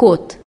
kot.